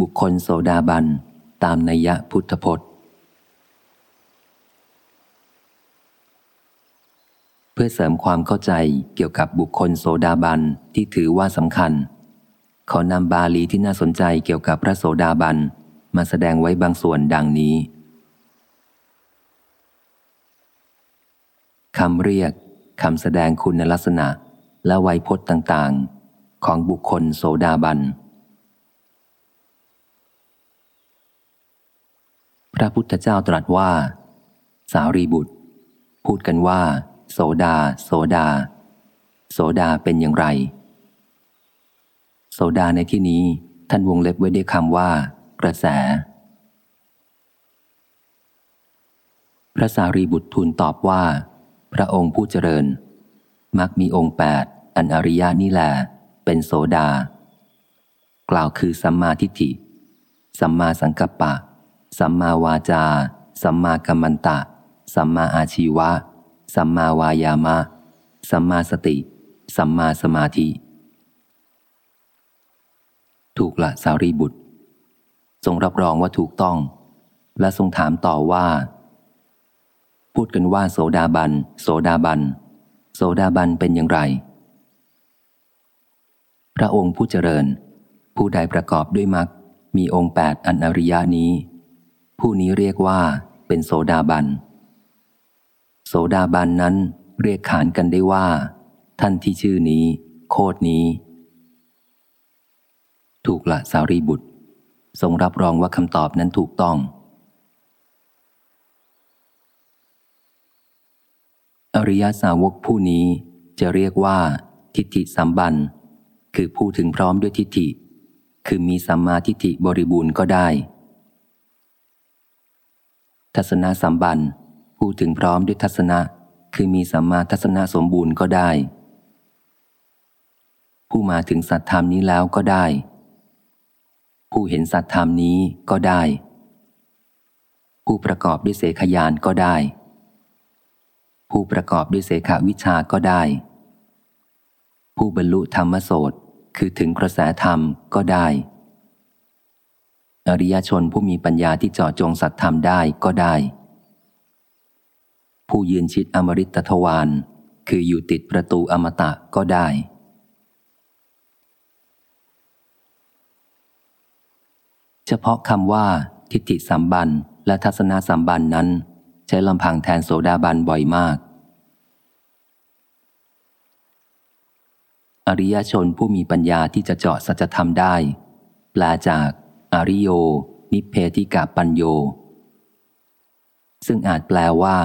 บุคคลโสดาบัน ตามนัยยะพุทธพจน์ เพื่อเสริมความเข้าใจเกี่ยวกับบุคคลโสดาบันที่ถือว่าสำคัญ ขอนำบาลีที่น่าสนใจเกี่ยวกับพระโสดาบัน มาแสดงไว้บางส่วนดังนี้คำเรียกคำแสดงคุณลักษณะและไวยพจน์ต่าง ๆ ของบุคคลโสดาบัน พระพุทธเจ้าตรัสว่า สารีบุตร พูดกันว่า โสดา โสดา โสดาเป็นอย่างไร โสดาในที่นี้ท่านวงเล็บไว้ด้วยคำว่า กระแส พระสารีบุตรทูลตอบว่า พระองค์ผู้เจริญ มักมีองค์แปดอันอริยานี่แหละเป็นโสดา กล่าวคือสัมมาทิฏฐิ สัมมาสังกัปปะ สัมมาวาจา สัมมากัมมันตะ สัมมาอาชีวะ สัมมาวายามะ สัมมาสติ สัมมาสมาธิ ถูกละสารีบุตร ทรงรับรองว่าถูกต้อง และทรงถามต่อว่า พูดกันว่าโสดาบัน โสดาบัน โสดาบันเป็นอย่างไร พระองค์ผู้เจริญ ผู้ใดประกอบด้วยมรรคมีองค์แปดอันอริยานี้ ผู้นี้เรียกว่าเป็นโสดาบัน โสดาบันนั้นเรียกขานกันได้ว่า ท่านที่ชื่อนี้ โคดนี้ ถูกละสารีบุตร ทรงรับรองว่าคำตอบนั้นถูกต้อง อริยสาวกผู้นี้จะเรียกว่า ทิฏฐิสัมบัน คือผู้ถึงพร้อมด้วยทิฏฐิ คือมีสัมมาทิฏฐิบริบูรณ์ก็ได้ ทัศนสัมบันผู้ถึงพร้อมด้วยทัศนะ คือมีสัมมาทัศนะสมบูรณ์ก็ได้ ผู้มาถึงสัตธรรมนี้แล้วก็ได้ ผู้เห็นสัตธรรมนี้ก็ได้ ผู้ประกอบด้วยเสขยานก็ได้ ผู้ประกอบด้วยเสขาวิชาก็ได้ ผู้บรรลุธรรมโสดคือถึงกระแสธรรมก็ได้ อริยชนผู้มีปัญญาที่เจาะจงสัตธรรมได้ก็ได้ ผู้ยืนชิดอมริตทวารคืออยู่ติดประตูอมตะก็ได้ เฉพาะคำว่า ทิฏฐิสัมบันและทัศนาสัมบันนั้น ใช้ลำพังแทนโสดาบันบ่อยมาก อริยชนผู้มีปัญญาที่จะเจาะสัจธรรมได้แปลจาก อริโย นิเพธิกาปัญโย ซึ่งอาจแปลว่า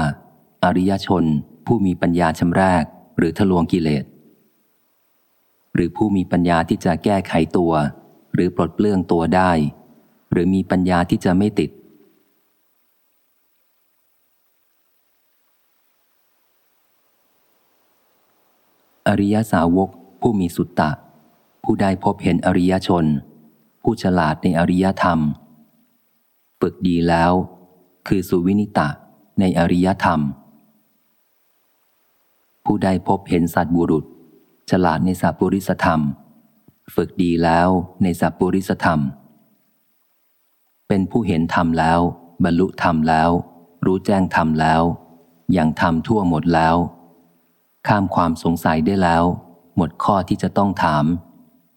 อริยชน ผู้มีปัญญาชำแรก หรือทะลวงกิเลส หรือผู้มีปัญญาที่จะแก้ไขตัว หรือปลดเปลื้องตัวได้ หรือมีปัญญาที่จะไม่ติด อริยสาวก ผู้มีสุตตะ ผู้ได้พบเห็นอริยชน ผู้ฉลาดในอริยธรรม ฝึกดีแล้ว คือสุวินิตะในอริยธรรม ผู้ได้พบเห็นสัตบุรุษ ฉลาดในสัพปุริสธรรม ฝึกดีแล้วในสัพปุริสธรรม เป็นผู้เห็นธรรมแล้ว บรรลุธรรมแล้ว รู้แจ้งธรรมแล้วอย่างธรรมทั่วหมดแล้ว ข้ามความสงสัยได้แล้ว หมดข้อที่จะต้องถาม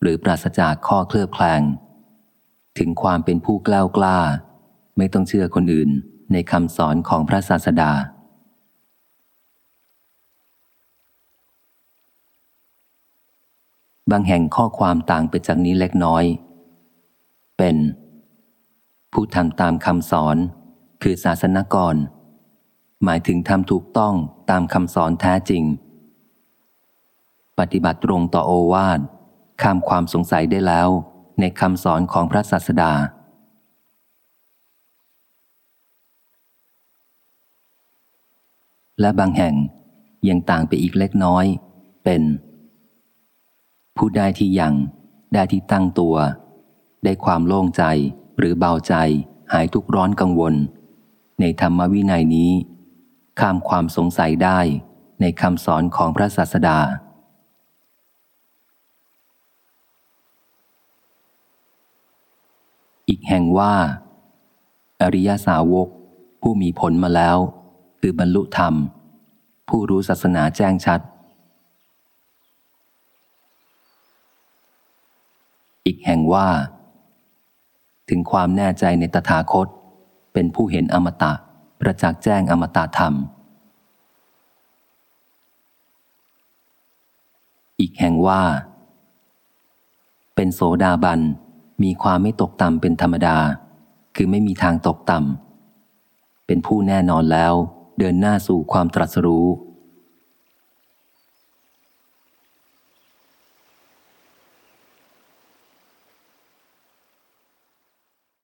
หรือปราศจากข้อเคลือบแคลง ถึงความเป็นผู้กล้ากล้า ไม่ต้องเชื่อคนอื่นในคำสอนของพระศาสดา บางแห่งข้อความต่างไปจากนี้เล็กน้อย เป็น ผู้ทำตามคำสอนคือศาสนกร หมายถึงทำถูกต้องตามคำสอนแท้จริง ปฏิบัติตรงต่อโอวาทข้ามความสงสัยได้แล้ว ในคำสอนของพระศาสดา และบางแห่งยังต่างไปอีกเล็กน้อย เป็น ผู้ได้ที่ยังได้ที่ตั้งตัว ได้ความโล่งใจหรือเบาใจหายทุกร้อนกังวล ในธรรมวินัยนี้ ข้ามความสงสัยได้ในคำสอนของพระศาสดา อีก แห่งว่า อริยสาวก ผู้มีผลมาแล้ว คือบรรลุธรรม ผู้รู้ศาสนาแจ้งชัด อีกแห่งว่า ถึงความแน่ใจในตถาคต เป็นผู้เห็นอมตะประจักษ์แจ้งอมตะธรรม อีกแห่งว่า เป็นโสดาบัน มีความไม่ตกต่ำเป็นธรรมดา คือไม่มีทางตกต่ำเป็นผู้แน่นอนแล้ว เดินหน้าสู่ความตรัสรู้